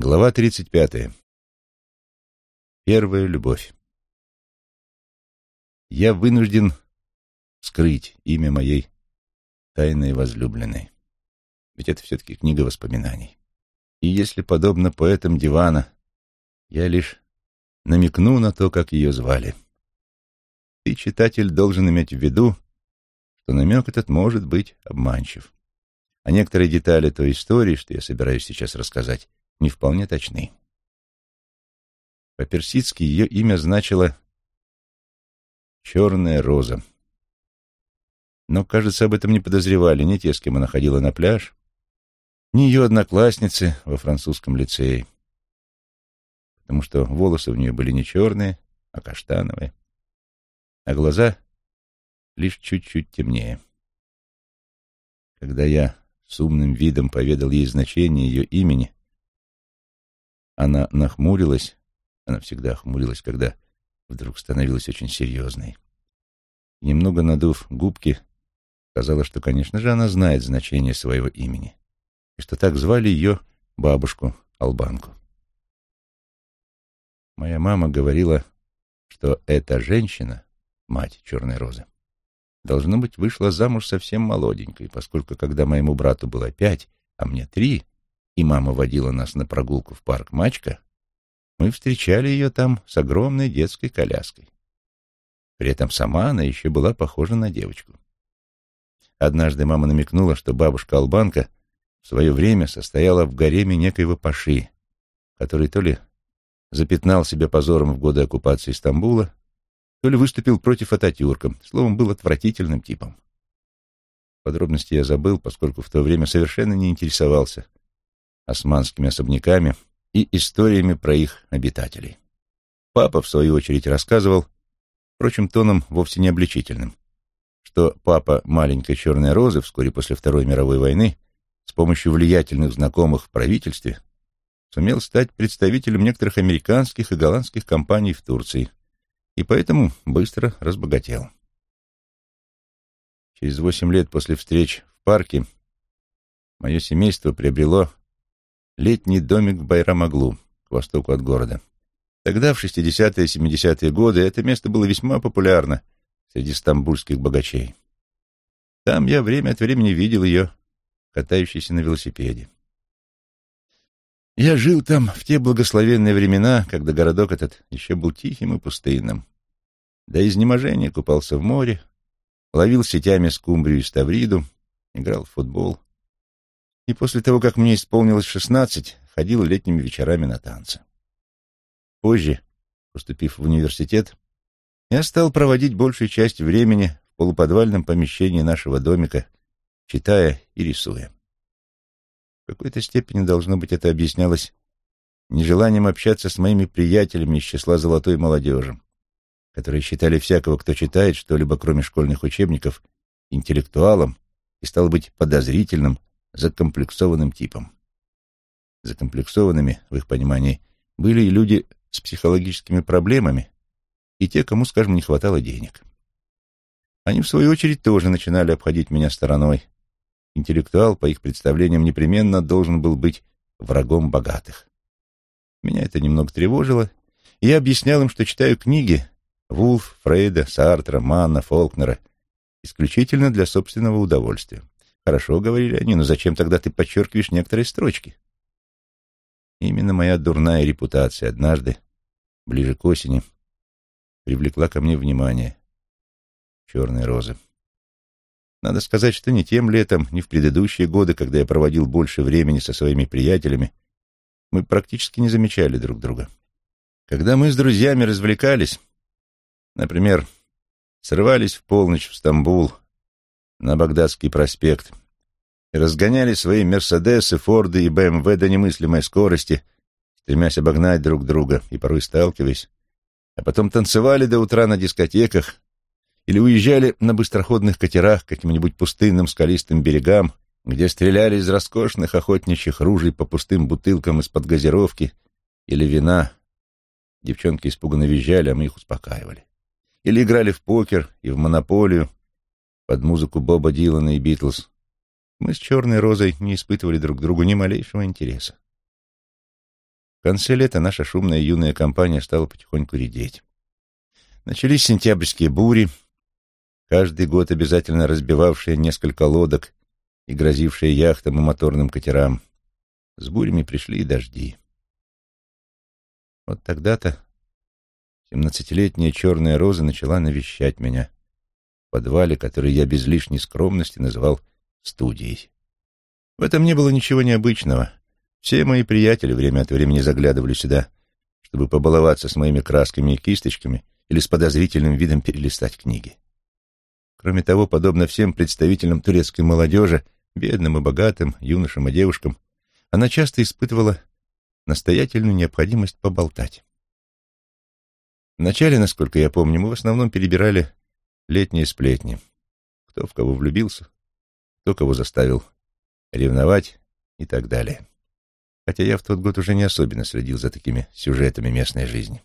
Глава 35. Первая любовь. Я вынужден скрыть имя моей тайной возлюбленной. Ведь это все-таки книга воспоминаний. И если, подобно поэтам дивана, я лишь намекну на то, как ее звали, ты, читатель, должен иметь в виду, что намек этот может быть обманчив. А некоторые детали той истории, что я собираюсь сейчас рассказать, не вполне точны. По-персидски ее имя значило «черная роза». Но, кажется, об этом не подозревали ни те, с кем она ходила на пляж, ни ее одноклассницы во французском лицее, потому что волосы у нее были не черные, а каштановые, а глаза лишь чуть-чуть темнее. Когда я с умным видом поведал ей значение ее имени, она нахмурилась, она всегда хмурилась, когда вдруг становилась очень серьезной. немного надув губки, сказала, что, конечно же, она знает значение своего имени, и что так звали ее бабушку Албанку. Моя мама говорила, что эта женщина, мать Черной Розы, должно быть, вышла замуж совсем молоденькой, поскольку, когда моему брату было пять, а мне три, и мама водила нас на прогулку в парк Мачка, мы встречали ее там с огромной детской коляской. При этом сама она еще была похожа на девочку. Однажды мама намекнула, что бабушка-албанка в свое время состояла в гареме некоего паши, который то ли запятнал себя позором в годы оккупации Стамбула, то ли выступил против Ататюрка, словом, был отвратительным типом. Подробности я забыл, поскольку в то время совершенно не интересовался османскими особняками и историями про их обитателей. Папа, в свою очередь, рассказывал, впрочем, тоном вовсе не обличительным, что папа маленькой черной розы вскоре после Второй мировой войны с помощью влиятельных знакомых в правительстве сумел стать представителем некоторых американских и голландских компаний в Турции и поэтому быстро разбогател. Через восемь лет после встреч в парке мое семейство приобрело летний домик в Байрамаглу, к востоку от города. Тогда, в 60-е и 70-е годы, это место было весьма популярно среди стамбульских богачей. Там я время от времени видел ее, катающейся на велосипеде. Я жил там в те благословенные времена, когда городок этот еще был тихим и пустынным. До изнеможения купался в море, ловил сетями скумбрию и ставриду, играл в футбол и после того, как мне исполнилось шестнадцать, ходил летними вечерами на танцы. Позже, поступив в университет, я стал проводить большую часть времени в полуподвальном помещении нашего домика, читая и рисуя. В какой-то степени, должно быть, это объяснялось нежеланием общаться с моими приятелями из числа золотой молодежи, которые считали всякого, кто читает что-либо, кроме школьных учебников, интеллектуалом и, стал быть, подозрительным, закомплексованным типом. Закомплексованными, в их понимании, были и люди с психологическими проблемами, и те, кому, скажем, не хватало денег. Они, в свою очередь, тоже начинали обходить меня стороной. Интеллектуал, по их представлениям, непременно должен был быть врагом богатых. Меня это немного тревожило, и я объяснял им, что читаю книги Вулф, Фрейда, Сартра, Манна, Фолкнера исключительно для собственного удовольствия. Хорошо, говорили они, но зачем тогда ты подчеркиваешь некоторые строчки? Именно моя дурная репутация однажды, ближе к осени, привлекла ко мне внимание черной розы. Надо сказать, что ни тем летом, ни в предыдущие годы, когда я проводил больше времени со своими приятелями, мы практически не замечали друг друга. Когда мы с друзьями развлекались, например, срывались в полночь в Стамбул на Багдадский проспект и разгоняли свои Мерседесы, Форды и БМВ до немыслимой скорости, стремясь обогнать друг друга и порой сталкиваясь, а потом танцевали до утра на дискотеках или уезжали на быстроходных катерах к каким-нибудь пустынным скалистым берегам, где стреляли из роскошных охотничьих ружей по пустым бутылкам из-под газировки или вина. Девчонки испуганно визжали, а мы их успокаивали. Или играли в покер и в монополию, под музыку Боба Дилана и Битлз, мы с Черной Розой не испытывали друг другу ни малейшего интереса. В конце лета наша шумная юная компания стала потихоньку редеть. Начались сентябрьские бури, каждый год обязательно разбивавшие несколько лодок и грозившие яхтам и моторным катерам. С бурями пришли и дожди. Вот тогда-то семнадцатилетняя черная роза начала навещать меня подвале, который я без лишней скромности называл студией. В этом не было ничего необычного. Все мои приятели время от времени заглядывали сюда, чтобы побаловаться с моими красками и кисточками или с подозрительным видом перелистать книги. Кроме того, подобно всем представителям турецкой молодежи, бедным и богатым, юношам и девушкам, она часто испытывала настоятельную необходимость поболтать. Вначале, насколько я помню, мы в основном перебирали летние сплетни. Кто в кого влюбился, кто кого заставил ревновать и так далее. Хотя я в тот год уже не особенно следил за такими сюжетами местной жизни.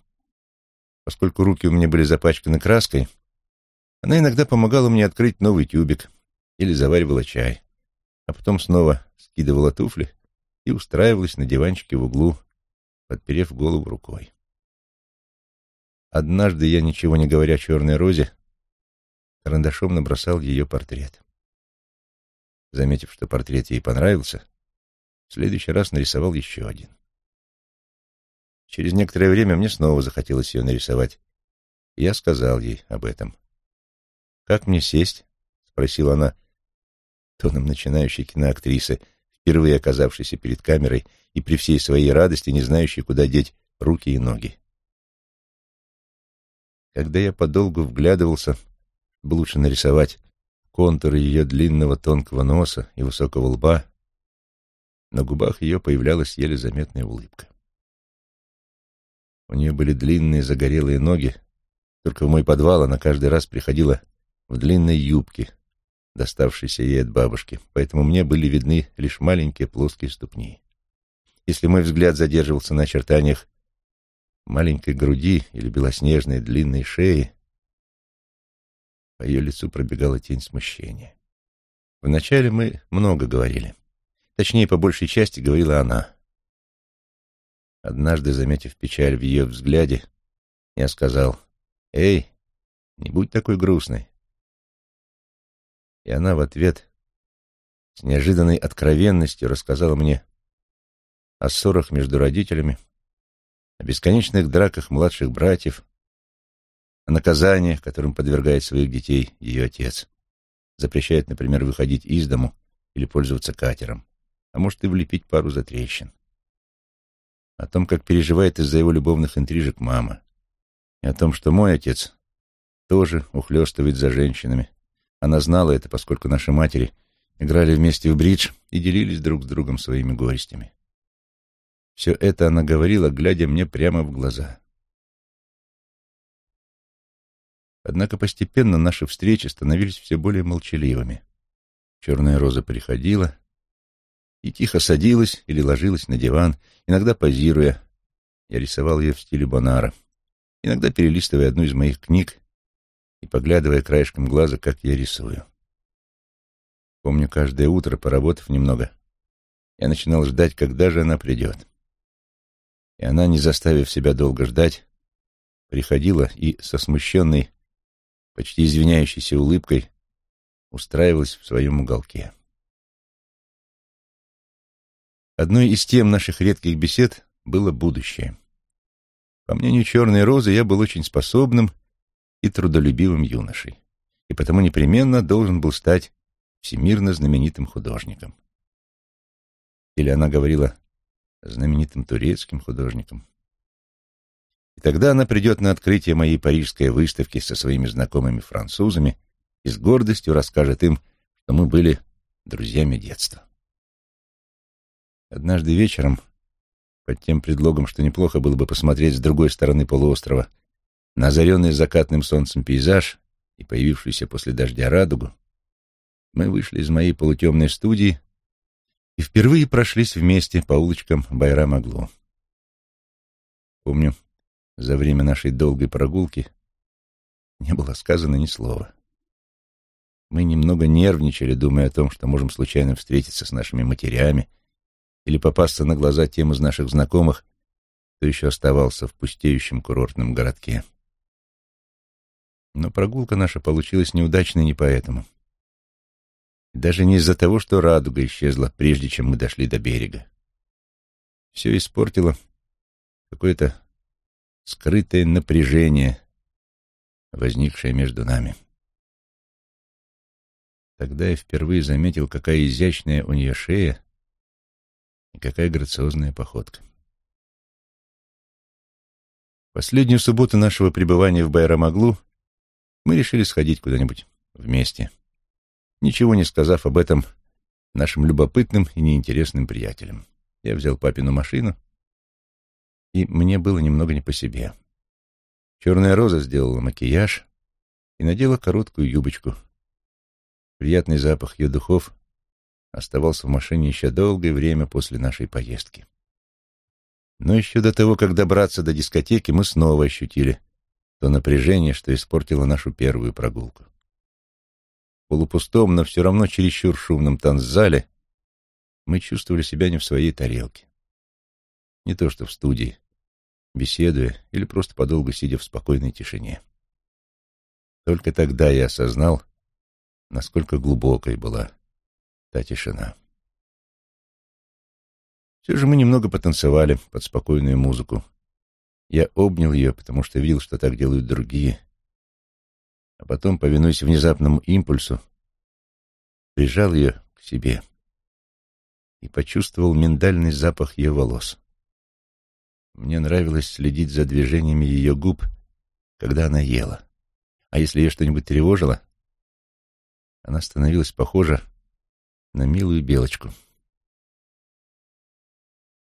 Поскольку руки у меня были запачканы краской, она иногда помогала мне открыть новый тюбик или заваривала чай, а потом снова скидывала туфли и устраивалась на диванчике в углу, подперев голову рукой. Однажды я, ничего не говоря черной розе, карандашом набросал ее портрет. Заметив, что портрет ей понравился, в следующий раз нарисовал еще один. Через некоторое время мне снова захотелось ее нарисовать, я сказал ей об этом. «Как мне сесть?» — спросила она тоном начинающей киноактрисы, впервые оказавшейся перед камерой и при всей своей радости не знающей, куда деть руки и ноги. Когда я подолгу вглядывался, чтобы лучше нарисовать контуры ее длинного тонкого носа и высокого лба, на губах ее появлялась еле заметная улыбка. У нее были длинные загорелые ноги, только в мой подвал она каждый раз приходила в длинной юбке, доставшейся ей от бабушки, поэтому мне были видны лишь маленькие плоские ступни. Если мой взгляд задерживался на очертаниях маленькой груди или белоснежной длинной шеи, по ее лицу пробегала тень смущения. Вначале мы много говорили. Точнее, по большей части говорила она. Однажды, заметив печаль в ее взгляде, я сказал, «Эй, не будь такой грустной. И она в ответ с неожиданной откровенностью рассказала мне о ссорах между родителями, о бесконечных драках младших братьев, о наказаниях, которым подвергает своих детей ее отец. Запрещает, например, выходить из дому или пользоваться катером, а может и влепить пару затрещин. О том, как переживает из-за его любовных интрижек мама, и о том, что мой отец тоже ухлёстывает за женщинами, она знала это, поскольку наши матери играли вместе в бридж и делились друг с другом своими горестями. Все это она говорила, глядя мне прямо в глаза. Однако постепенно наши встречи становились все более молчаливыми. Черная роза приходила и тихо садилась или ложилась на диван, иногда позируя. Я рисовал ее в стиле Бонара, иногда перелистывая одну из моих книг и поглядывая краешком глаза, как я рисую. Помню, каждое утро, поработав немного, я начинал ждать, когда же она придет. И она, не заставив себя долго ждать, приходила и со смущенной, почти извиняющейся улыбкой устраивалась в своем уголке. Одной из тем наших редких бесед было будущее. По мнению Черной Розы, я был очень способным и трудолюбивым юношей, и потому непременно должен был стать всемирно знаменитым художником. Или она говорила знаменитым турецким художником. И тогда она придет на открытие моей парижской выставки со своими знакомыми французами и с гордостью расскажет им, что мы были друзьями детства. Однажды вечером, под тем предлогом, что неплохо было бы посмотреть с другой стороны полуострова на озаренный закатным солнцем пейзаж и появившуюся после дождя радугу, мы вышли из моей полутемной студии и впервые прошлись вместе по улочкам Байрам-Аглу. Помню, за время нашей долгой прогулки не было сказано ни слова. Мы немного нервничали, думая о том, что можем случайно встретиться с нашими матерями или попасться на глаза тем из наших знакомых, кто еще оставался в пустеющем курортном городке. Но прогулка наша получилась неудачной не поэтому. Даже не из-за того, что радуга исчезла, прежде чем мы дошли до берега. Все испортило какое-то скрытое напряжение, возникшее между нами. Тогда я впервые заметил, какая изящная у нее шея и какая грациозная походка. Последнюю субботу нашего пребывания в Байрамаглу мы решили сходить куда-нибудь вместе, ничего не сказав об этом нашим любопытным и неинтересным приятелям. Я взял папину машину, и мне было немного не по себе. Черная роза сделала макияж и надела короткую юбочку. Приятный запах ее духов оставался в машине еще долгое время после нашей поездки. Но еще до того, как добраться до дискотеки, мы снова ощутили то напряжение, что испортило нашу первую прогулку. В полупустом, но все равно чересчур шумном танцзале мы чувствовали себя не в своей тарелке. Не то что в студии, беседуя или просто подолгу сидя в спокойной тишине. Только тогда я осознал, насколько глубокой была та тишина. Все же мы немного потанцевали под спокойную музыку, я обнял ее, потому что видел, что так делают другие. А потом, повинуясь внезапному импульсу, прижал ее к себе и почувствовал миндальный запах ее волос. Мне нравилось следить за движениями ее губ, когда она ела. А если ее что-нибудь тревожило, она становилась похожа на милую белочку.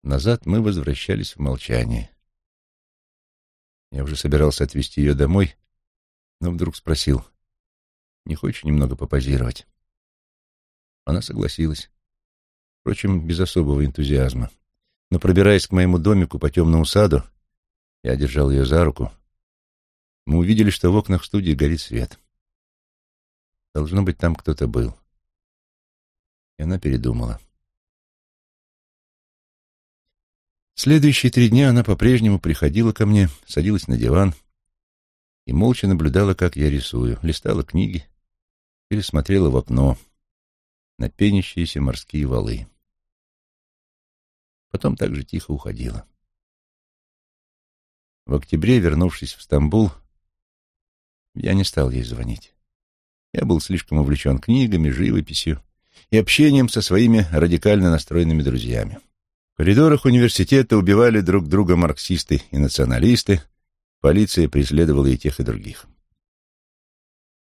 Назад мы возвращались в молчание. Я уже собирался отвезти ее домой, но вдруг спросил, не хочешь немного попозировать? Она согласилась, впрочем, без особого энтузиазма. Но, пробираясь к моему домику по темному саду, я держал ее за руку. Мы увидели, что в окнах студии горит свет. Должно быть, там кто-то был. И она передумала. Следующие три дня она по-прежнему приходила ко мне, садилась на диван и молча наблюдала, как я рисую, листала книги или смотрела в окно на пенящиеся морские валы. Потом также тихо уходила. В октябре, вернувшись в Стамбул, я не стал ей звонить. Я был слишком увлечен книгами, живописью и общением со своими радикально настроенными друзьями. В коридорах университета убивали друг друга марксисты и националисты, полиция преследовала и тех, и других.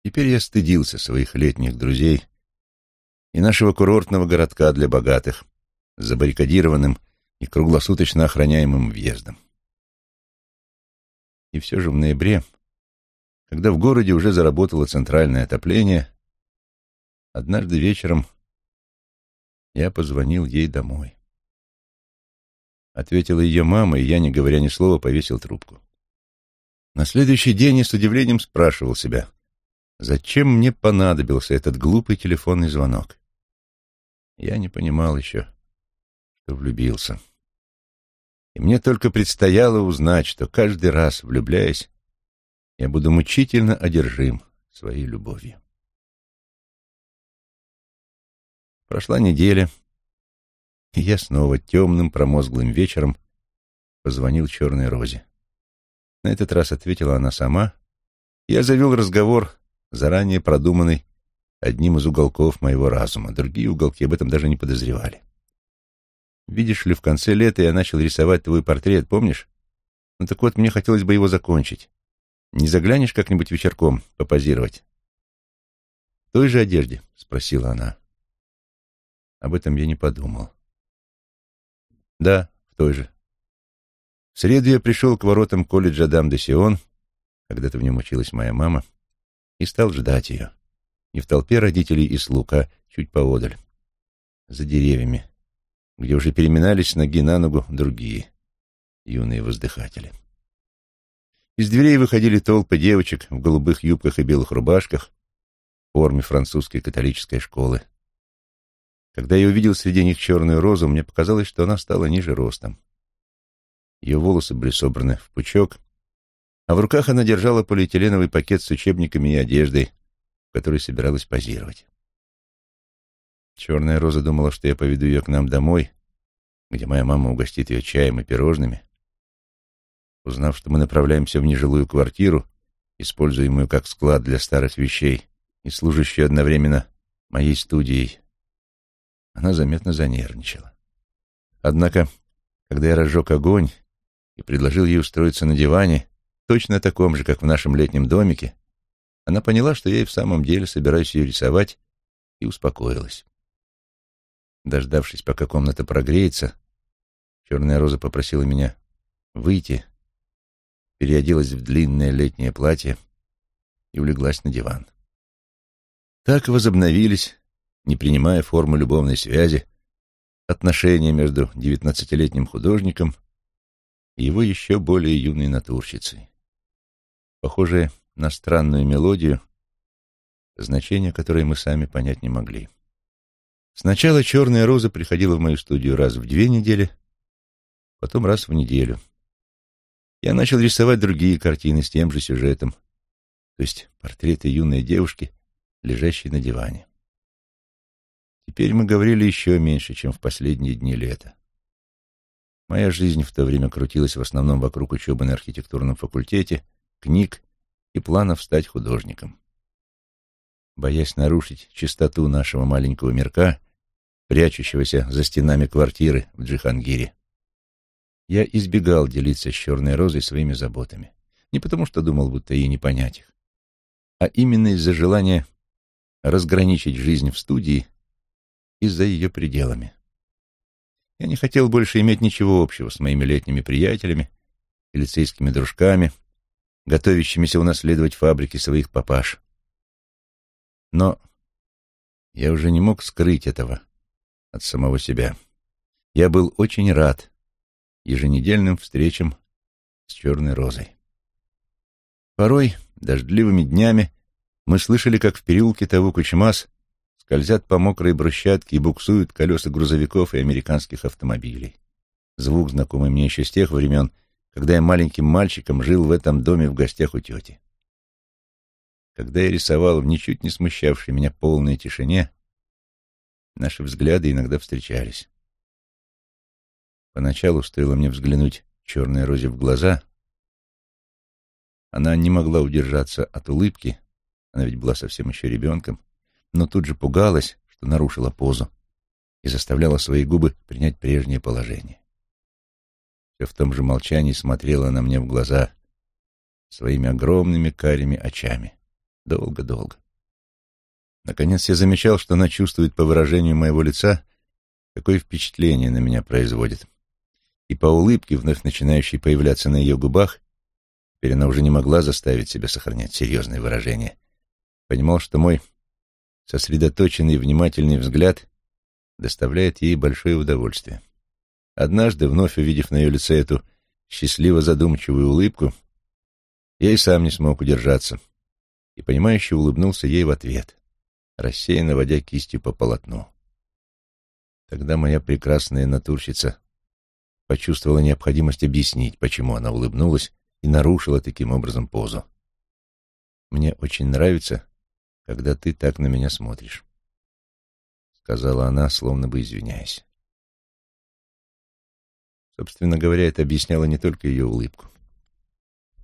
Теперь я стыдился своих летних друзей и нашего курортного городка для богатых забаррикадированным и круглосуточно охраняемым въездом. И все же в ноябре, когда в городе уже заработало центральное отопление, однажды вечером я позвонил ей домой. Ответила ее мама, и я, не говоря ни слова, повесил трубку. На следующий день я с удивлением спрашивал себя, зачем мне понадобился этот глупый телефонный звонок. Я не понимал еще, что влюбился. И мне только предстояло узнать, что каждый раз, влюбляясь, я буду мучительно одержим своей любовью. Прошла неделя, и я снова темным промозглым вечером позвонил Черной Розе. На этот раз ответила она сама. Я завел разговор, заранее продуманный одним из уголков моего разума. Другие уголки об этом даже не подозревали. Видишь ли, в конце лета я начал рисовать твой портрет, помнишь? Ну так вот, мне хотелось бы его закончить. Не заглянешь как-нибудь вечерком попозировать? В той же одежде, — спросила она. Об этом я не подумал. Да, в той же. В среду я пришел к воротам колледжа Дам де Сион, когда-то в нем училась моя мама, и стал ждать ее. Не в толпе родителей и слуг, а чуть поодаль, за деревьями, где уже переминались ноги на ногу другие юные воздыхатели. Из дверей выходили толпы девочек в голубых юбках и белых рубашках в форме французской католической школы. Когда я увидел среди них черную розу, мне показалось, что она стала ниже ростом. Ее волосы были собраны в пучок, а в руках она держала полиэтиленовый пакет с учебниками и одеждой, в которой собиралась позировать. Черная роза думала, что я поведу ее к нам домой, где моя мама угостит ее чаем и пирожными. Узнав, что мы направляемся в нежилую квартиру, используемую как склад для старых вещей и служащую одновременно моей студией, она заметно занервничала. Однако, когда я разжег огонь и предложил ей устроиться на диване, точно таком же, как в нашем летнем домике, она поняла, что я и в самом деле собираюсь ее рисовать, и успокоилась. Дождавшись, пока комната прогреется, черная роза попросила меня выйти, переоделась в длинное летнее платье и улеглась на диван. Так возобновились, не принимая формы любовной связи, отношения между девятнадцатилетним художником и его еще более юной натурщицей. Похожие на странную мелодию, значение которой мы сами понять не могли. Сначала черная роза приходила в мою студию раз в две недели, потом раз в неделю. Я начал рисовать другие картины с тем же сюжетом, то есть портреты юной девушки, лежащей на диване. Теперь мы говорили еще меньше, чем в последние дни лета. Моя жизнь в то время крутилась в основном вокруг учебы на архитектурном факультете, книг и планов стать художником. Боясь нарушить чистоту нашего маленького мирка, прячущегося за стенами квартиры в Джихангире, я избегал делиться с черной розой своими заботами. Не потому, что думал, будто ей не понять их, а именно из-за желания разграничить жизнь в студии и за ее пределами. Я не хотел больше иметь ничего общего с моими летними приятелями и лицейскими дружками, готовящимися унаследовать фабрики своих папаш. Но я уже не мог скрыть этого от самого себя. Я был очень рад еженедельным встречам с Черной Розой. Порой, дождливыми днями, мы слышали, как в переулке Таву-Кучмас скользят по мокрой брусчатке и буксуют колеса грузовиков и американских автомобилей. Звук, знакомый мне еще с тех времен, когда я маленьким мальчиком жил в этом доме в гостях у тети. Когда я рисовал в ничуть не смущавшей меня полной тишине, наши взгляды иногда встречались. Поначалу стоило мне взглянуть черной розе в глаза. Она не могла удержаться от улыбки, она ведь была совсем еще ребенком, но тут же пугалась, что нарушила позу и заставляла свои губы принять прежнее положение. Все в том же молчании смотрела она мне в глаза своими огромными карими очами. Долго-долго. Наконец я замечал, что она чувствует по выражению моего лица, какое впечатление на меня производит. И по улыбке, вновь начинающей появляться на ее губах, теперь она уже не могла заставить себя сохранять серьезное выражение. Понимал, что мой сосредоточенный внимательный взгляд доставляет ей большое удовольствие. Однажды, вновь увидев на ее лице эту счастливо задумчивую улыбку, я и сам не смог удержаться и, понимающе улыбнулся ей в ответ, рассеянно водя кистью по полотну. Тогда моя прекрасная натурщица почувствовала необходимость объяснить, почему она улыбнулась и нарушила таким образом позу. «Мне очень нравится, когда ты так на меня смотришь», — сказала она, словно бы извиняясь. Собственно говоря, это объясняло не только ее улыбку.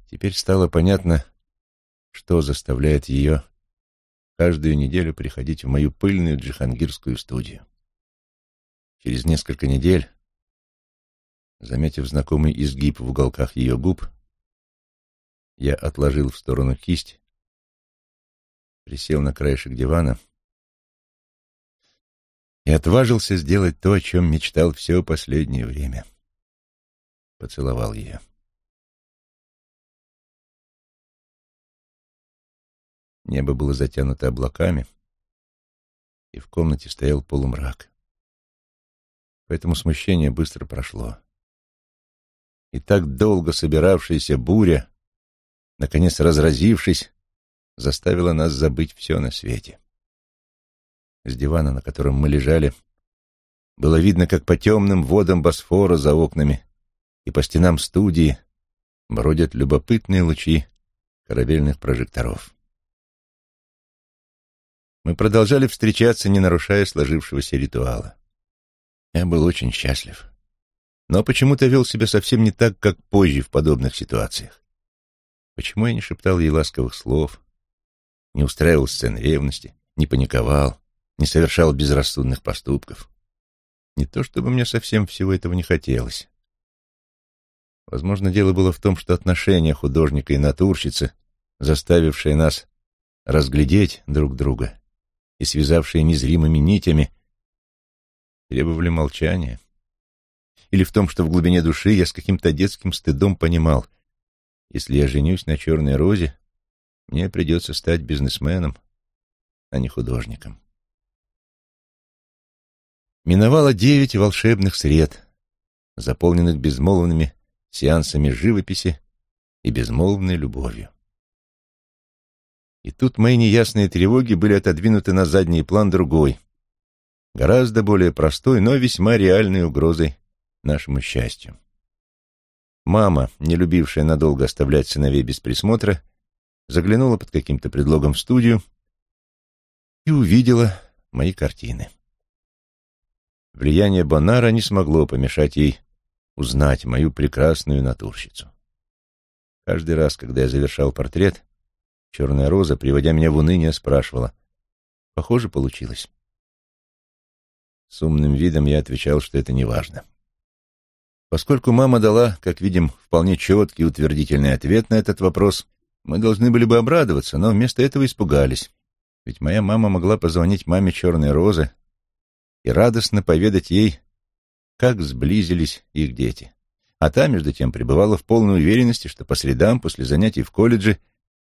Теперь стало понятно, что заставляет ее каждую неделю приходить в мою пыльную джихангирскую студию. Через несколько недель, заметив знакомый изгиб в уголках ее губ, я отложил в сторону кисть, присел на краешек дивана и отважился сделать то, о чем мечтал все последнее время — поцеловал ее. Небо было затянуто облаками, и в комнате стоял полумрак. Поэтому смущение быстро прошло. И так долго собиравшаяся буря, наконец разразившись, заставила нас забыть все на свете. С дивана, на котором мы лежали, было видно, как по темным водам Босфора за окнами и по стенам студии бродят любопытные лучи корабельных прожекторов. Мы продолжали встречаться, не нарушая сложившегося ритуала. Я был очень счастлив, но почему-то вел себя совсем не так, как позже в подобных ситуациях. Почему я не шептал ей ласковых слов, не устраивал сцен ревности, не паниковал, не совершал безрассудных поступков? Не то чтобы мне совсем всего этого не хотелось. Возможно, дело было в том, что отношения художника и натурщицы, заставившие нас разглядеть друг друга и связавшие незримыми нитями, требовали молчания. Или в том, что в глубине души я с каким-то детским стыдом понимал, если я женюсь на черной розе, мне придется стать бизнесменом, а не художником. Миновало девять волшебных сред, заполненных безмолвными сеансами живописи и безмолвной любовью. И тут мои неясные тревоги были отодвинуты на задний план другой, гораздо более простой, но весьма реальной угрозой нашему счастью. Мама, не любившая надолго оставлять сыновей без присмотра, заглянула под каким-то предлогом в студию и увидела мои картины. Влияние Бонара не смогло помешать ей узнать мою прекрасную натурщицу. Каждый раз, когда я завершал портрет, черная роза, приводя меня в уныние, спрашивала, «Похоже, получилось». С умным видом я отвечал, что это не важно. Поскольку мама дала, как видим, вполне четкий утвердительный ответ на этот вопрос, мы должны были бы обрадоваться, но вместо этого испугались. Ведь моя мама могла позвонить маме Черной Розы и радостно поведать ей, как сблизились их дети. А та, между тем, пребывала в полной уверенности, что по средам после занятий в колледже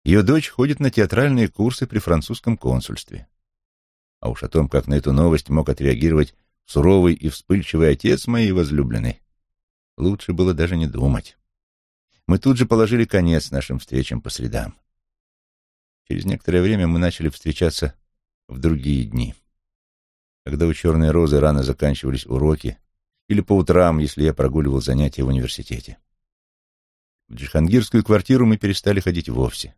ее дочь ходит на театральные курсы при французском консульстве. А уж о том, как на эту новость мог отреагировать суровый и вспыльчивый отец моей возлюбленной, лучше было даже не думать. Мы тут же положили конец нашим встречам по средам. Через некоторое время мы начали встречаться в другие дни когда у черной розы рано заканчивались уроки, или по утрам, если я прогуливал занятия в университете. В джихангирскую квартиру мы перестали ходить вовсе.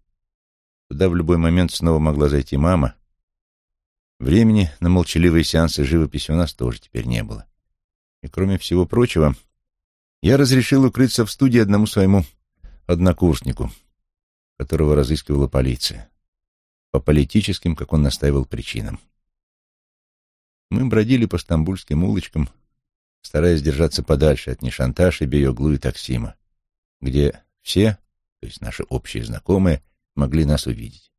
Туда в любой момент снова могла зайти мама. Времени на молчаливые сеансы живописи у нас тоже теперь не было. И кроме всего прочего, я разрешил укрыться в студии одному своему однокурснику, которого разыскивала полиция, по политическим, как он настаивал, причинам. Мы бродили по стамбульским улочкам, стараясь держаться подальше от Нишанташи, Бейоглу и Таксима, где все, то есть наши общие знакомые, могли нас увидеть.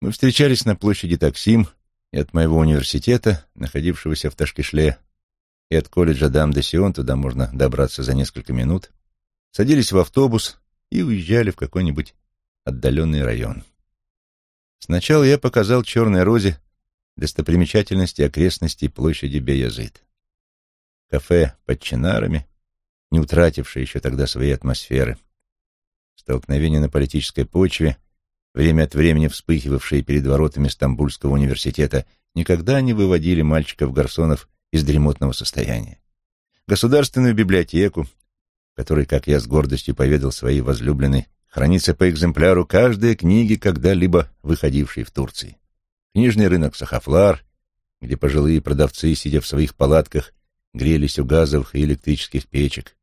Мы встречались на площади Таксим и от моего университета, находившегося в Ташкишле, и от колледжа Дам-де-Сион, туда можно добраться за несколько минут, садились в автобус и уезжали в какой-нибудь отдаленный район. Сначала я показал черной розе достопримечательности окрестностей площади Беязыт. Кафе под Чинарами, не утратившее еще тогда своей атмосферы. Столкновения на политической почве, время от времени вспыхивавшие перед воротами Стамбульского университета, никогда не выводили мальчиков-гарсонов из дремотного состояния. Государственную библиотеку, которой, как я с гордостью поведал своей возлюбленной, хранится по экземпляру каждой книги, когда-либо выходившей в Турции книжный рынок Сахафлар, где пожилые продавцы, сидя в своих палатках, грелись у газовых и электрических печек,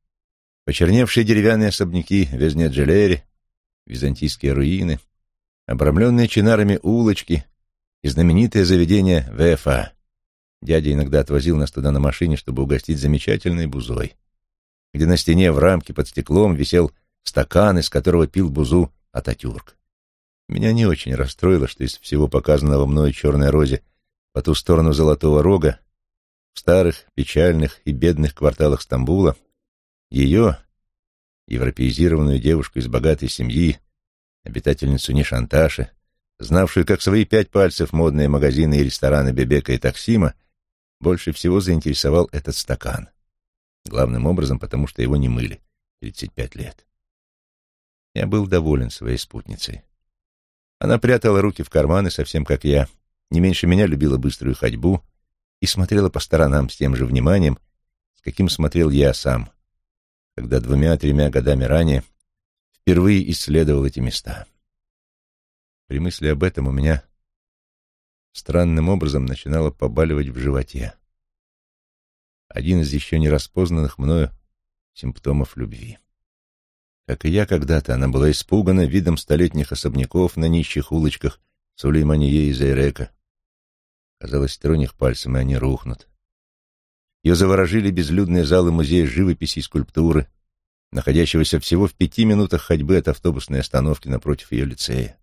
почерневшие деревянные особняки Везнеджелери, византийские руины, обрамленные чинарами улочки и знаменитое заведение ВФА. Дядя иногда отвозил нас туда на машине, чтобы угостить замечательной бузой, где на стене в рамке под стеклом висел стакан, из которого пил бузу Ататюрк. Меня не очень расстроило, что из всего показанного мною черной розе по ту сторону Золотого Рога, в старых, печальных и бедных кварталах Стамбула, ее, европеизированную девушку из богатой семьи, обитательницу Нишанташи, знавшую как свои пять пальцев модные магазины и рестораны Бебека и Таксима, больше всего заинтересовал этот стакан. Главным образом, потому что его не мыли 35 лет. Я был доволен своей спутницей. Она прятала руки в карманы, совсем как я, не меньше меня любила быструю ходьбу и смотрела по сторонам с тем же вниманием, с каким смотрел я сам, когда двумя-тремя годами ранее впервые исследовал эти места. При мысли об этом у меня странным образом начинало побаливать в животе. Один из еще не распознанных мною симптомов любви. Как и я когда-то, она была испугана видом столетних особняков на нищих улочках Сулейманье и Зайрека. Казалось, тронь их пальцем, и они рухнут. Ее заворожили безлюдные залы музея живописи и скульптуры, находящегося всего в пяти минутах ходьбы от автобусной остановки напротив ее лицея.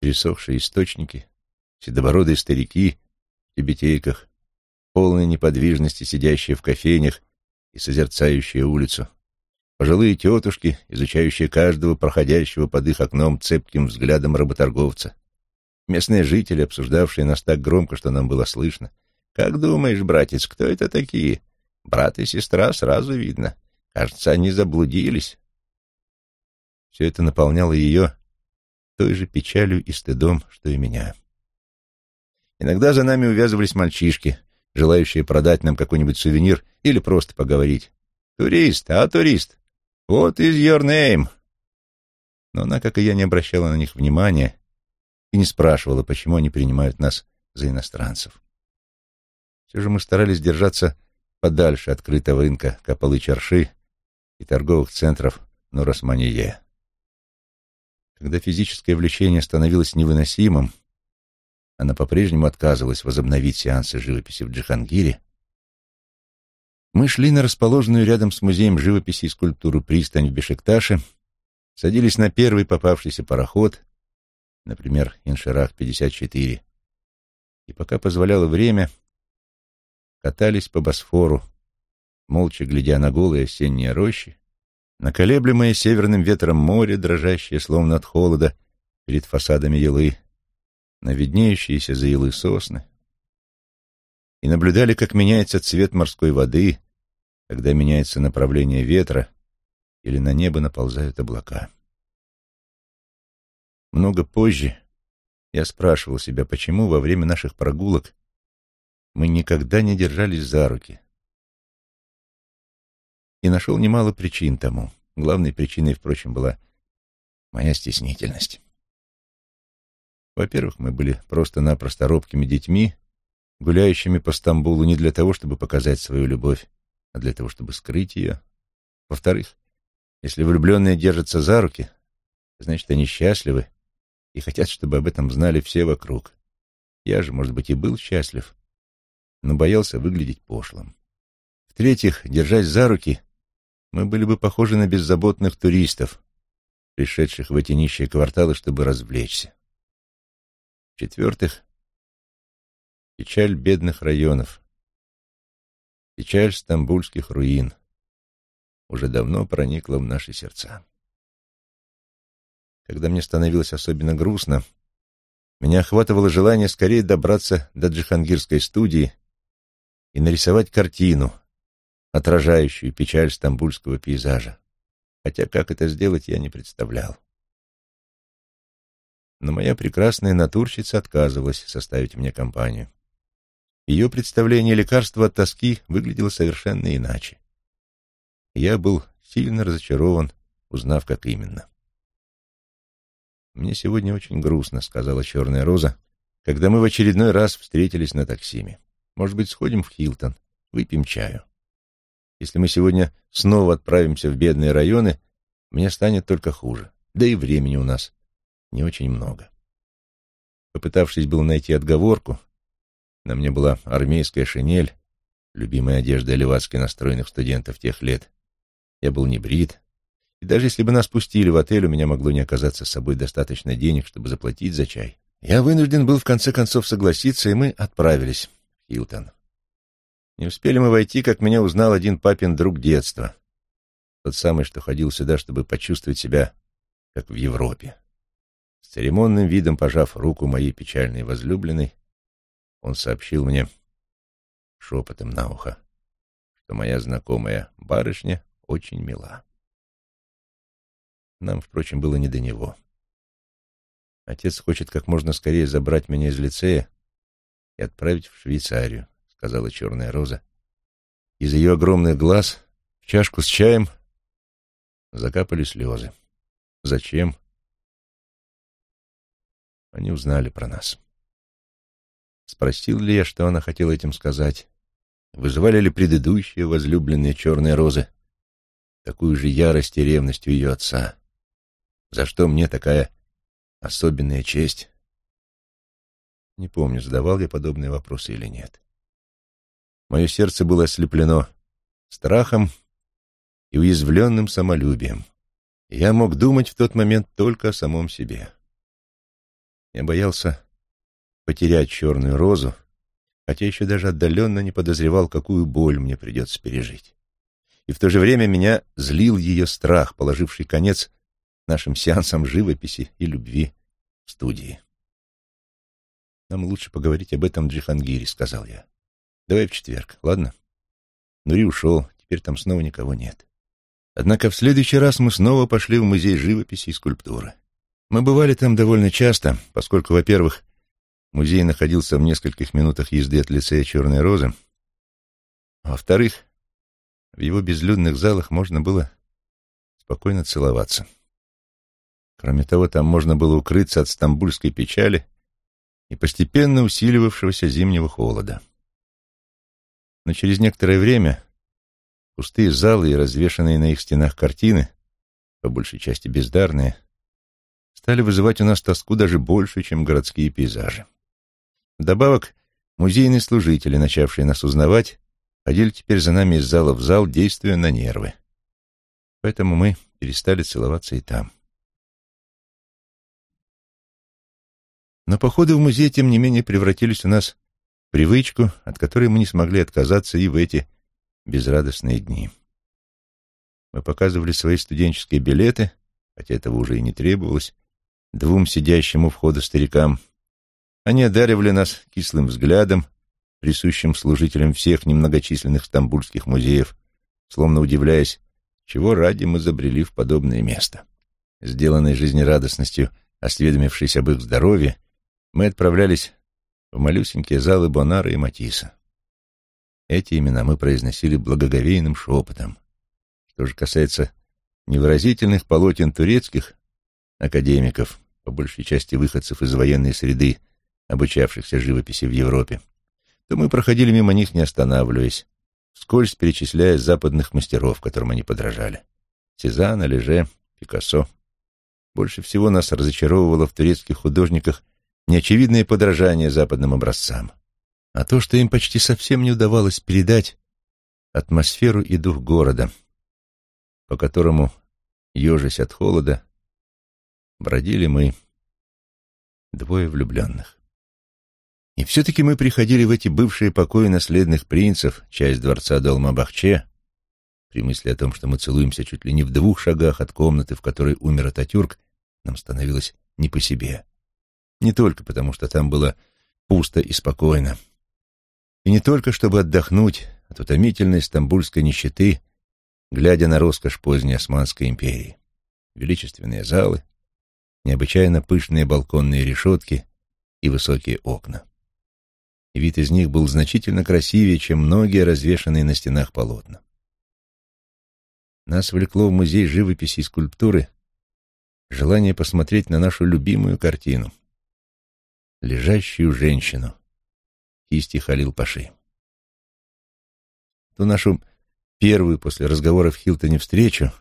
Пересохшие источники, седобородые старики в тибетейках, полной неподвижности сидящие в кофейнях и созерцающие улицу, пожилые тетушки, изучающие каждого проходящего под их окном цепким взглядом работорговца, местные жители, обсуждавшие нас так громко, что нам было слышно. «Как думаешь, братец, кто это такие?» «Брат и сестра сразу видно. Кажется, они заблудились». Все это наполняло ее той же печалью и стыдом, что и меня. Иногда за нами увязывались мальчишки, желающие продать нам какой-нибудь сувенир или просто поговорить. «Турист, а турист? Вот is your name?» Но она, как и я, не обращала на них внимания и не спрашивала, почему они принимают нас за иностранцев. Все же мы старались держаться подальше открытого рынка Капалы-Чарши и торговых центров Норосманье. Когда физическое влечение становилось невыносимым, она по-прежнему отказывалась возобновить сеансы живописи в Джихангире, мы шли на расположенную рядом с музеем живописи и скульптуры пристань в Бешикташе, садились на первый попавшийся пароход, например, Инширах-54, и пока позволяло время, катались по Босфору, молча глядя на голые осенние рощи, на колеблемое северным ветром море, дрожащее словно от холода перед фасадами елы, на виднеющиеся за елы сосны, и наблюдали, как меняется цвет морской воды, когда меняется направление ветра или на небо наползают облака. Много позже я спрашивал себя, почему во время наших прогулок мы никогда не держались за руки. И нашел немало причин тому. Главной причиной, впрочем, была моя стеснительность. Во-первых, мы были просто-напросто робкими детьми, гуляющими по Стамбулу не для того, чтобы показать свою любовь, а для того, чтобы скрыть ее. Во-вторых, если влюбленные держатся за руки, значит, они счастливы и хотят, чтобы об этом знали все вокруг. Я же, может быть, и был счастлив, но боялся выглядеть пошлым. В-третьих, держась за руки, мы были бы похожи на беззаботных туристов, пришедших в эти нищие кварталы, чтобы развлечься. В-четвертых, печаль бедных районов, печаль стамбульских руин уже давно проникла в наши сердца. Когда мне становилось особенно грустно, меня охватывало желание скорее добраться до Джихангирской студии и нарисовать картину, отражающую печаль стамбульского пейзажа. Хотя как это сделать, я не представлял. Но моя прекрасная натурщица отказывалась составить мне компанию. Ее представление лекарства от тоски выглядело совершенно иначе. Я был сильно разочарован, узнав, как именно. «Мне сегодня очень грустно», — сказала Черная Роза, когда мы в очередной раз встретились на таксиме. «Может быть, сходим в Хилтон, выпьем чаю. Если мы сегодня снова отправимся в бедные районы, мне станет только хуже. Да и времени у нас не очень много». Попытавшись было найти отговорку, на мне была армейская шинель, любимая одежда левацки настроенных студентов тех лет. Я был не брит, и даже если бы нас пустили в отель, у меня могло не оказаться с собой достаточно денег, чтобы заплатить за чай. Я вынужден был в конце концов согласиться, и мы отправились Хилтон. Не успели мы войти, как меня узнал один папин друг детства. Тот самый, что ходил сюда, чтобы почувствовать себя, как в Европе. С церемонным видом пожав руку моей печальной возлюбленной, он сообщил мне шепотом на ухо, что моя знакомая барышня очень мила. Нам, впрочем, было не до него. Отец хочет как можно скорее забрать меня из лицея и отправить в Швейцарию, сказала черная роза. Из ее огромных глаз в чашку с чаем Закапали слезы. Зачем? Они узнали про нас. Спросил ли я, что она хотела этим сказать? Вызывали ли предыдущие возлюбленные черные розы такую же ярость и ревность у ее отца? За что мне такая особенная честь? Не помню, задавал я подобные вопросы или нет. Мое сердце было ослеплено страхом и уязвленным самолюбием. Я мог думать в тот момент только о самом себе. Я боялся потерять черную розу, хотя еще даже отдаленно не подозревал, какую боль мне придется пережить. И в то же время меня злил ее страх, положивший конец нашим сеансам живописи и любви в студии. «Нам лучше поговорить об этом Джихангире», — сказал я. «Давай в четверг, ладно?» Нури ушел, теперь там снова никого нет. Однако в следующий раз мы снова пошли в музей живописи и скульптуры. Мы бывали там довольно часто, поскольку, во-первых, музей находился в нескольких минутах езды от лицея Черной Розы, а во-вторых, в его безлюдных залах можно было спокойно целоваться. Кроме того, там можно было укрыться от стамбульской печали и постепенно усиливавшегося зимнего холода. Но через некоторое время пустые залы и развешанные на их стенах картины, по большей части бездарные, стали вызывать у нас тоску даже больше, чем городские пейзажи. Вдобавок, музейные служители, начавшие нас узнавать, ходили теперь за нами из зала в зал, действуя на нервы. Поэтому мы перестали целоваться и там. Но походы в музей, тем не менее, превратились у нас в привычку, от которой мы не смогли отказаться и в эти безрадостные дни. Мы показывали свои студенческие билеты, хотя этого уже и не требовалось, двум сидящим у входа старикам. Они одаривали нас кислым взглядом, присущим служителям всех немногочисленных стамбульских музеев, словно удивляясь, чего ради мы забрели в подобное место. Сделанной жизнерадостностью, осведомившись об их здоровье, мы отправлялись в малюсенькие залы Бонара и Матисса. Эти имена мы произносили благоговейным шепотом. Что же касается невыразительных полотен турецких академиков, по большей части выходцев из военной среды, обучавшихся живописи в Европе, то мы проходили мимо них, не останавливаясь, вскользь перечисляя западных мастеров, которым они подражали. Сезанна, Леже, Пикассо. Больше всего нас разочаровывало в турецких художниках неочевидное подражание западным образцам, а то, что им почти совсем не удавалось передать атмосферу и дух города, по которому, ежась от холода, бродили мы, двое влюбленных. И все-таки мы приходили в эти бывшие покои наследных принцев, часть дворца Долмабахче, при мысли о том, что мы целуемся чуть ли не в двух шагах от комнаты, в которой умер Ататюрк, нам становилось не по себе. Не только потому, что там было пусто и спокойно. И не только, чтобы отдохнуть от утомительной стамбульской нищеты, глядя на роскошь поздней Османской империи. Величественные залы, необычайно пышные балконные решетки и высокие окна. И вид из них был значительно красивее, чем многие развешанные на стенах полотна. Нас влекло в музей живописи и скульптуры желание посмотреть на нашу любимую картину — лежащую женщину кисти Халил Паши. Ту нашу первую после разговора в Хилтоне встречу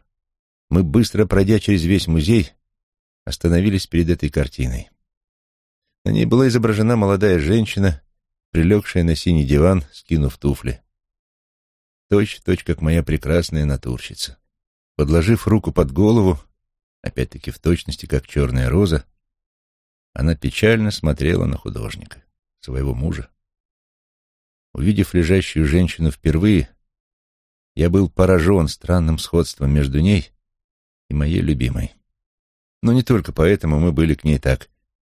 мы, быстро пройдя через весь музей, остановились перед этой картиной. На ней была изображена молодая женщина, прилегшая на синий диван, скинув туфли. Точь точь, как моя прекрасная натурщица. Подложив руку под голову, опять-таки в точности, как черная роза, она печально смотрела на художника, своего мужа. Увидев лежащую женщину впервые, я был поражен странным сходством между ней и моей любимой. Но не только поэтому мы были к ней так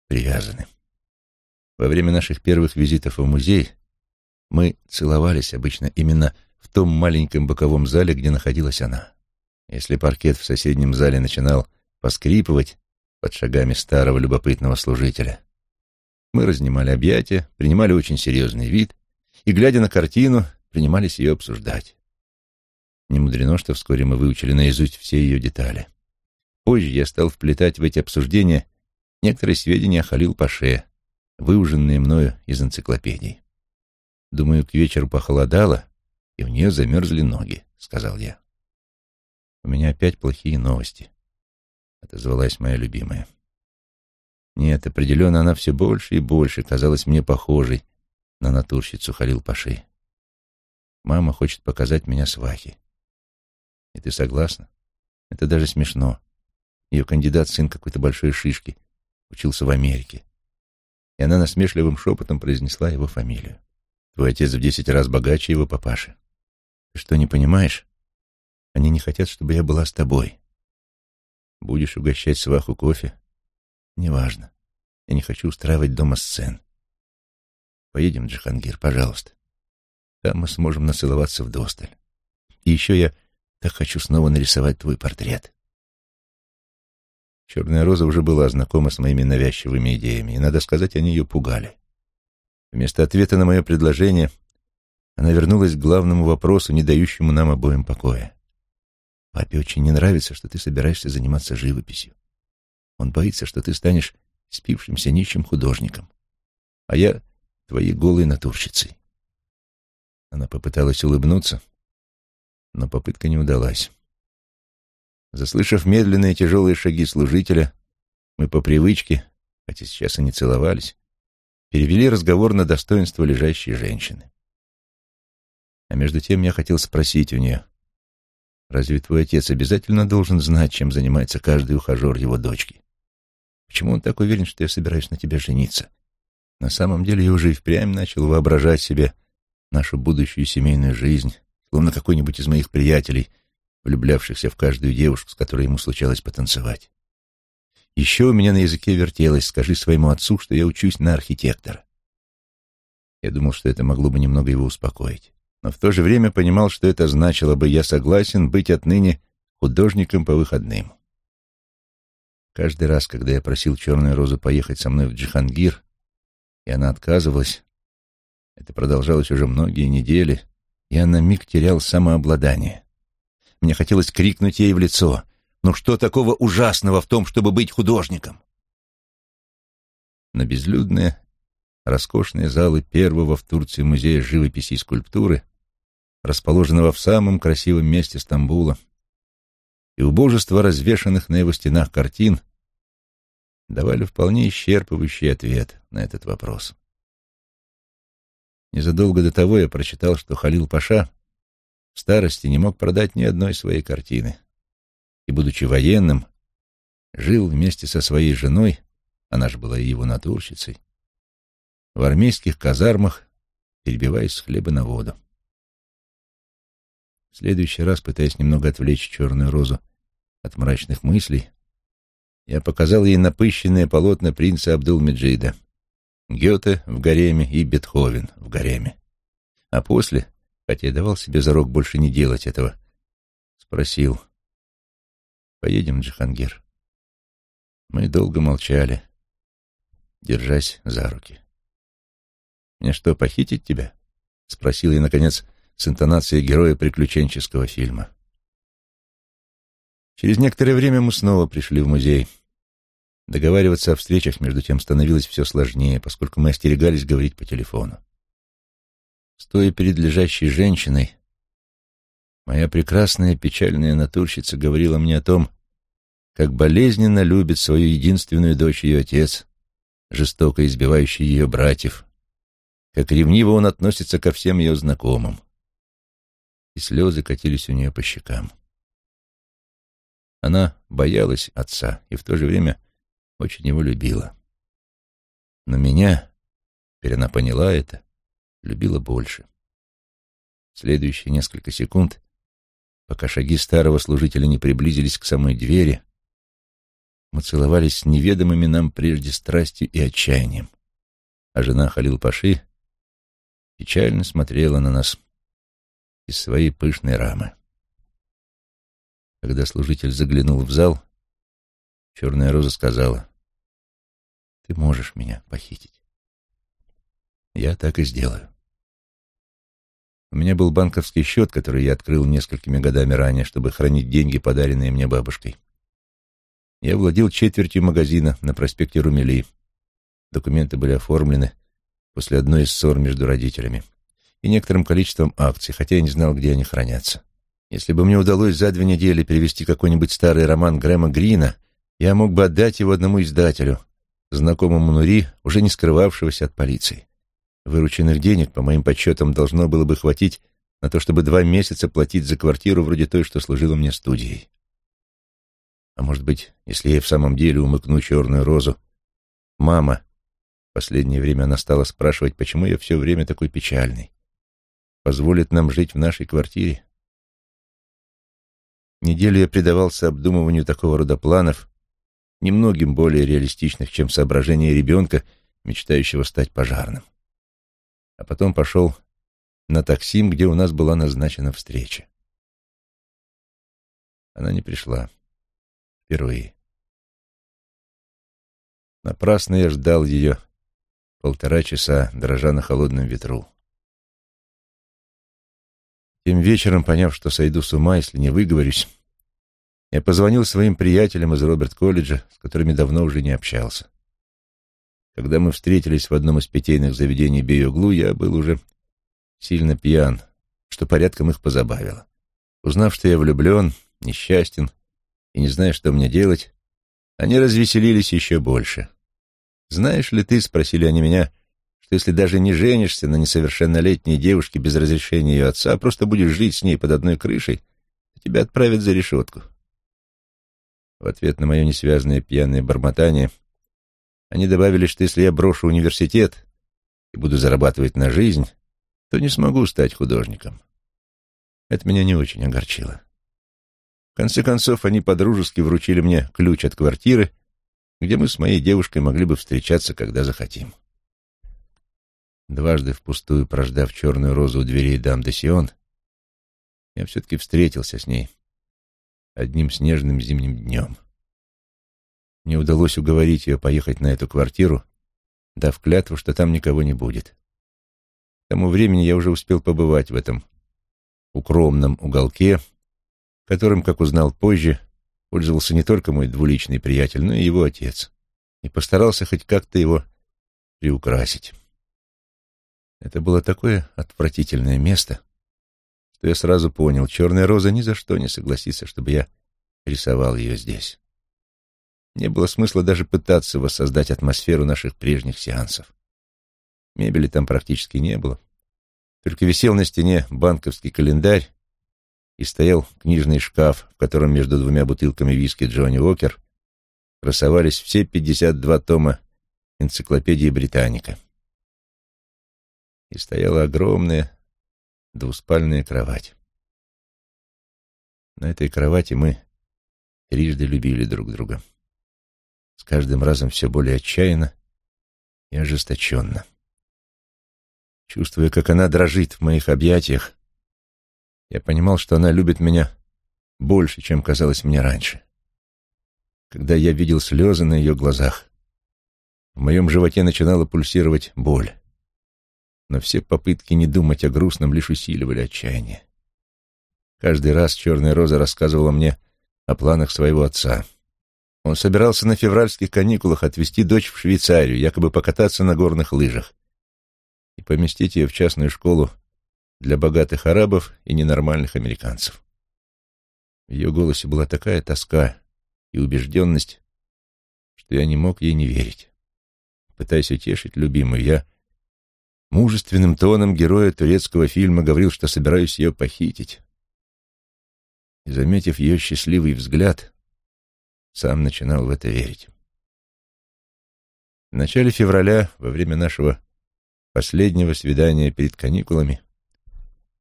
привязаны. Во время наших первых визитов в музей мы целовались обычно именно в том маленьком боковом зале, где находилась она. Если паркет в соседнем зале начинал поскрипывать под шагами старого любопытного служителя, мы разнимали объятия, принимали очень серьезный вид и, глядя на картину, принимались ее обсуждать. Не мудрено, что вскоре мы выучили наизусть все ее детали. Позже я стал вплетать в эти обсуждения некоторые сведения о Халил Паше, выуженные мною из энциклопедий. Думаю, к вечеру похолодало, и у нее замерзли ноги, — сказал я. У меня опять плохие новости, — отозвалась моя любимая. Нет, определенно она все больше и больше казалась мне похожей на натурщицу Халил Паши. Мама хочет показать меня свахи. И ты согласна? Это даже смешно. Ее кандидат, сын какой-то большой шишки, учился в Америке. И она насмешливым шепотом произнесла его фамилию. Твой отец в десять раз богаче его папаши. Ты что, не понимаешь? Они не хотят, чтобы я была с тобой. Будешь угощать сваху кофе? Неважно. Я не хочу устраивать дома сцен. Поедем, Джихангир, пожалуйста. Там мы сможем нацеловаться в досталь. И еще я так хочу снова нарисовать твой портрет. Черная роза уже была знакома с моими навязчивыми идеями, и, надо сказать, они ее пугали. Вместо ответа на мое предложение она вернулась к главному вопросу, не дающему нам обоим покоя. Папе очень не нравится, что ты собираешься заниматься живописью. Он боится, что ты станешь спившимся нищим художником, а я твоей голой натурщицей. Она попыталась улыбнуться, но попытка не удалась. Заслышав медленные тяжелые шаги служителя, мы по привычке, хотя сейчас и не целовались, перевели разговор на достоинство лежащей женщины. А между тем я хотел спросить у нее, разве твой отец обязательно должен знать, чем занимается каждый ухажер его дочки? Почему он так уверен, что я собираюсь на тебя жениться? На самом деле я уже и впрямь начал воображать себе нашу будущую семейную жизнь, словно какой-нибудь из моих приятелей, влюблявшихся в каждую девушку, с которой ему случалось потанцевать. Еще у меня на языке вертелось «Скажи своему отцу, что я учусь на архитектора». Я думал, что это могло бы немного его успокоить, но в то же время понимал, что это значило бы «я согласен быть отныне художником по выходным». Каждый раз, когда я просил Черную Розу поехать со мной в Джихангир, и она отказывалась, это продолжалось уже многие недели, я на миг терял самообладание. Мне хотелось крикнуть ей в лицо. «Ну что такого ужасного в том, чтобы быть художником?» Но безлюдные, роскошные залы первого в Турции музея живописи и скульптуры, расположенного в самом красивом месте Стамбула, и убожество развешанных на его стенах картин давали вполне исчерпывающий ответ на этот вопрос. Незадолго до того я прочитал, что Халил Паша в старости не мог продать ни одной своей картины. И, будучи военным, жил вместе со своей женой, она же была и его натурщицей, в армейских казармах, перебиваясь с хлеба на воду. В следующий раз, пытаясь немного отвлечь черную розу от мрачных мыслей, я показал ей напыщенные полотна принца Абдул-Меджида — Гёте в гареме и Бетховен в гареме. А после, хотя я давал себе зарок больше не делать этого, спросил, «Поедем, Джихангир?» Мы долго молчали, держась за руки. «Мне что, похитить тебя?» — спросил я, наконец, с интонацией героя приключенческого фильма. Через некоторое время мы снова пришли в музей. Договариваться о встречах, между тем, становилось все сложнее, поскольку мы остерегались говорить по телефону. Стоя перед лежащей женщиной, моя прекрасная печальная натурщица говорила мне о том, как болезненно любит свою единственную дочь ее отец, жестоко избивающий ее братьев, как ревниво он относится ко всем ее знакомым. И слезы катились у нее по щекам. Она боялась отца и в то же время очень его любила. Но меня, теперь она поняла это, любила больше. следующие несколько секунд, пока шаги старого служителя не приблизились к самой двери, мы целовались с неведомыми нам прежде страстью и отчаянием, а жена Халил Паши печально смотрела на нас из своей пышной рамы. Когда служитель заглянул в зал, Черная роза сказала, «Ты можешь меня похитить. Я так и сделаю». У меня был банковский счет, который я открыл несколькими годами ранее, чтобы хранить деньги, подаренные мне бабушкой. Я владел четвертью магазина на проспекте Румели. Документы были оформлены после одной из ссор между родителями и некоторым количеством акций, хотя я не знал, где они хранятся. Если бы мне удалось за две недели перевести какой-нибудь старый роман Грэма Грина, я мог бы отдать его одному издателю, знакомому Нури, уже не скрывавшегося от полиции. Вырученных денег, по моим подсчетам, должно было бы хватить на то, чтобы два месяца платить за квартиру вроде той, что служила мне студией. А может быть, если я в самом деле умыкну черную розу, мама, последнее время она стала спрашивать, почему я все время такой печальный, позволит нам жить в нашей квартире? Неделю я предавался обдумыванию такого рода планов, немногим более реалистичных, чем соображения ребенка, мечтающего стать пожарным. А потом пошел на таксим, где у нас была назначена встреча. Она не пришла. Впервые. Напрасно я ждал ее полтора часа, дрожа на холодном ветру. Тем вечером, поняв, что сойду с ума, если не выговорюсь, я позвонил своим приятелям из Роберт-колледжа, с которыми давно уже не общался. Когда мы встретились в одном из питейных заведений Биоглу, я был уже сильно пьян, что порядком их позабавило. Узнав, что я влюблен, несчастен и не знаю, что мне делать, они развеселились еще больше. «Знаешь ли ты, — спросили они меня, что если даже не женишься на несовершеннолетней девушке без разрешения ее отца, а просто будешь жить с ней под одной крышей, то тебя отправят за решетку. В ответ на мое несвязанное пьяное бормотание они добавили, что если я брошу университет и буду зарабатывать на жизнь, то не смогу стать художником. Это меня не очень огорчило. В конце концов, они подружески вручили мне ключ от квартиры, где мы с моей девушкой могли бы встречаться, когда захотим. Дважды впустую прождав черную розу у дверей дам де Сион, я все-таки встретился с ней одним снежным зимним днем. Мне удалось уговорить ее поехать на эту квартиру, дав клятву, что там никого не будет. К тому времени я уже успел побывать в этом укромном уголке, которым, как узнал позже, пользовался не только мой двуличный приятель, но и его отец, и постарался хоть как-то его приукрасить. Это было такое отвратительное место, что я сразу понял, черная роза ни за что не согласится, чтобы я рисовал ее здесь. Не было смысла даже пытаться воссоздать атмосферу наших прежних сеансов. Мебели там практически не было. Только висел на стене банковский календарь и стоял книжный шкаф, в котором между двумя бутылками виски Джонни Уокер красовались все 52 тома энциклопедии Британика и стояла огромная двуспальная кровать. На этой кровати мы трижды любили друг друга. С каждым разом все более отчаянно и ожесточенно. Чувствуя, как она дрожит в моих объятиях, я понимал, что она любит меня больше, чем казалось мне раньше. Когда я видел слезы на ее глазах, в моем животе начинала пульсировать боль но все попытки не думать о грустном лишь усиливали отчаяние. Каждый раз Черная Роза рассказывала мне о планах своего отца. Он собирался на февральских каникулах отвезти дочь в Швейцарию, якобы покататься на горных лыжах, и поместить ее в частную школу для богатых арабов и ненормальных американцев. В ее голосе была такая тоска и убежденность, что я не мог ей не верить. Пытаясь утешить любимую, я Мужественным тоном героя турецкого фильма говорил, что собираюсь ее похитить. И, заметив ее счастливый взгляд, сам начинал в это верить. В начале февраля, во время нашего последнего свидания перед каникулами,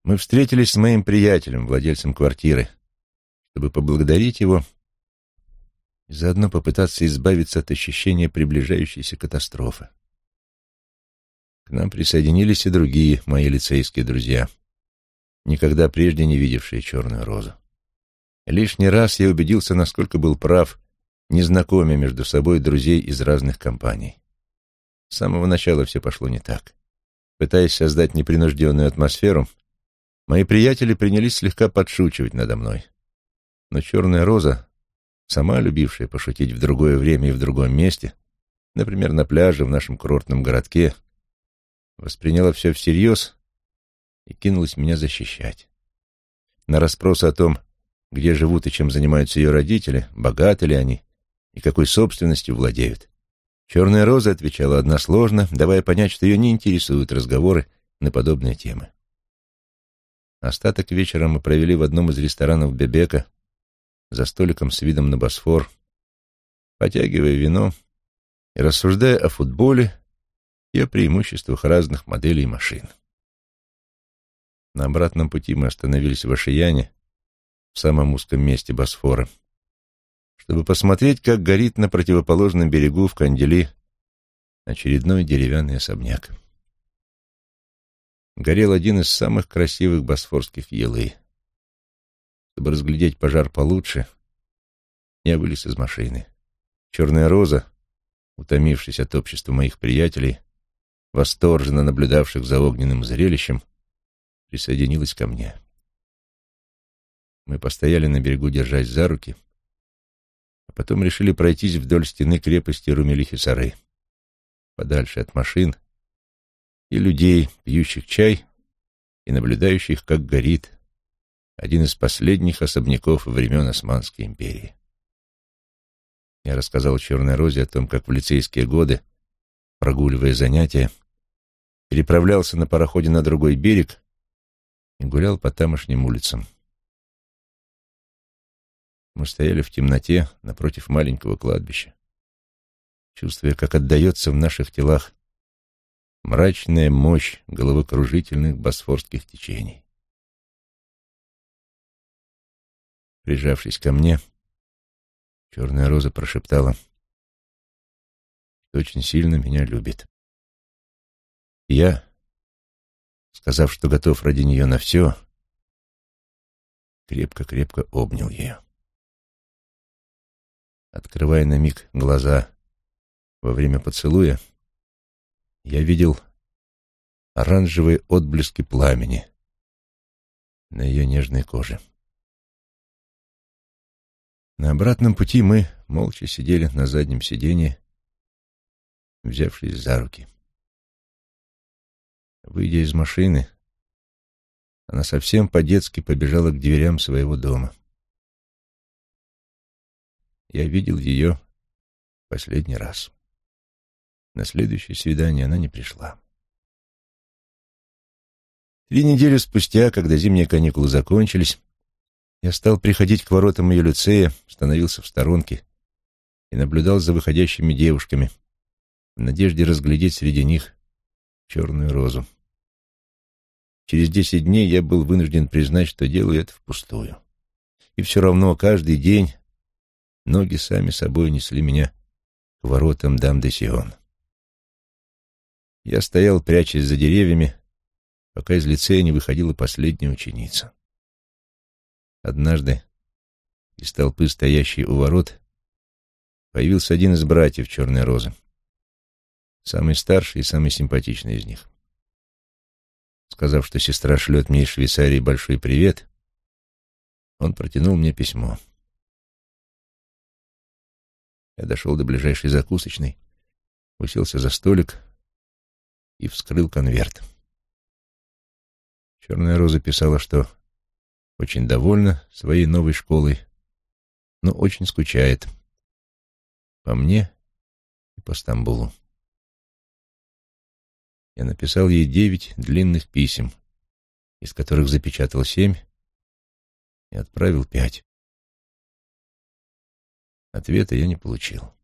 мы встретились с моим приятелем, владельцем квартиры, чтобы поблагодарить его и заодно попытаться избавиться от ощущения приближающейся катастрофы. К нам присоединились и другие мои лицейские друзья, никогда прежде не видевшие черную розу. Лишний раз я убедился, насколько был прав, не знакомя между собой друзей из разных компаний. С самого начала все пошло не так. Пытаясь создать непринужденную атмосферу, Мои приятели принялись слегка подшучивать надо мной. Но черная роза, сама любившая пошутить в другое время и в другом месте, например, на пляже в нашем курортном городке, восприняла все всерьез и кинулась меня защищать. На расспросы о том, где живут и чем занимаются ее родители, богаты ли они и какой собственностью владеют, Черная роза отвечала односложно, давая понять, что ее не интересуют разговоры на подобные темы. Остаток вечера мы провели в одном из ресторанов Бебека за столиком с видом на Босфор, потягивая вино и рассуждая о футболе и о преимуществах разных моделей машин. На обратном пути мы остановились в Ашияне, в самом узком месте Босфора, чтобы посмотреть, как горит на противоположном берегу в Кандели очередной деревянный особняк. Горел один из самых красивых босфорских елы. Чтобы разглядеть пожар получше, я вылез из машины. Черная роза, утомившись от общества моих приятелей, восторженно наблюдавших за огненным зрелищем, присоединилась ко мне. Мы постояли на берегу, держась за руки — а потом решили пройтись вдоль стены крепости Румелихи-Сары, подальше от машин и людей, пьющих чай и наблюдающих, как горит один из последних особняков времен Османской империи. Я рассказал Черной Розе о том, как в лицейские годы, прогуливая занятия, переправлялся на пароходе на другой берег и гулял по тамошним улицам. Мы стояли в темноте напротив маленького кладбища, чувствуя, как отдается в наших телах мрачная мощь головокружительных босфорских течений. Прижавшись ко мне, черная роза прошептала, что очень сильно меня любит. Я, сказав, что готов ради нее на все, крепко-крепко обнял ее открывая на миг глаза во время поцелуя, я видел оранжевые отблески пламени на ее нежной коже. На обратном пути мы молча сидели на заднем сиденье, взявшись за руки. Выйдя из машины, она совсем по-детски побежала к дверям своего дома я видел ее последний раз. На следующее свидание она не пришла. Три недели спустя, когда зимние каникулы закончились, я стал приходить к воротам ее лицея, становился в сторонке и наблюдал за выходящими девушками в надежде разглядеть среди них черную розу. Через десять дней я был вынужден признать, что делаю это впустую. И все равно каждый день Ноги сами собой несли меня к воротам Дам-де-Сион. Я стоял, прячась за деревьями, пока из лицея не выходила последняя ученица. Однажды из толпы, стоящей у ворот, появился один из братьев Черной Розы, самый старший и самый симпатичный из них. Сказав, что сестра шлет мне из Швейцарии большой привет, он протянул мне письмо. Я дошел до ближайшей закусочной, уселся за столик и вскрыл конверт. Черная роза писала, что очень довольна своей новой школой, но очень скучает по мне и по Стамбулу. Я написал ей девять длинных писем, из которых запечатал семь и отправил пять. Ответа я не получил.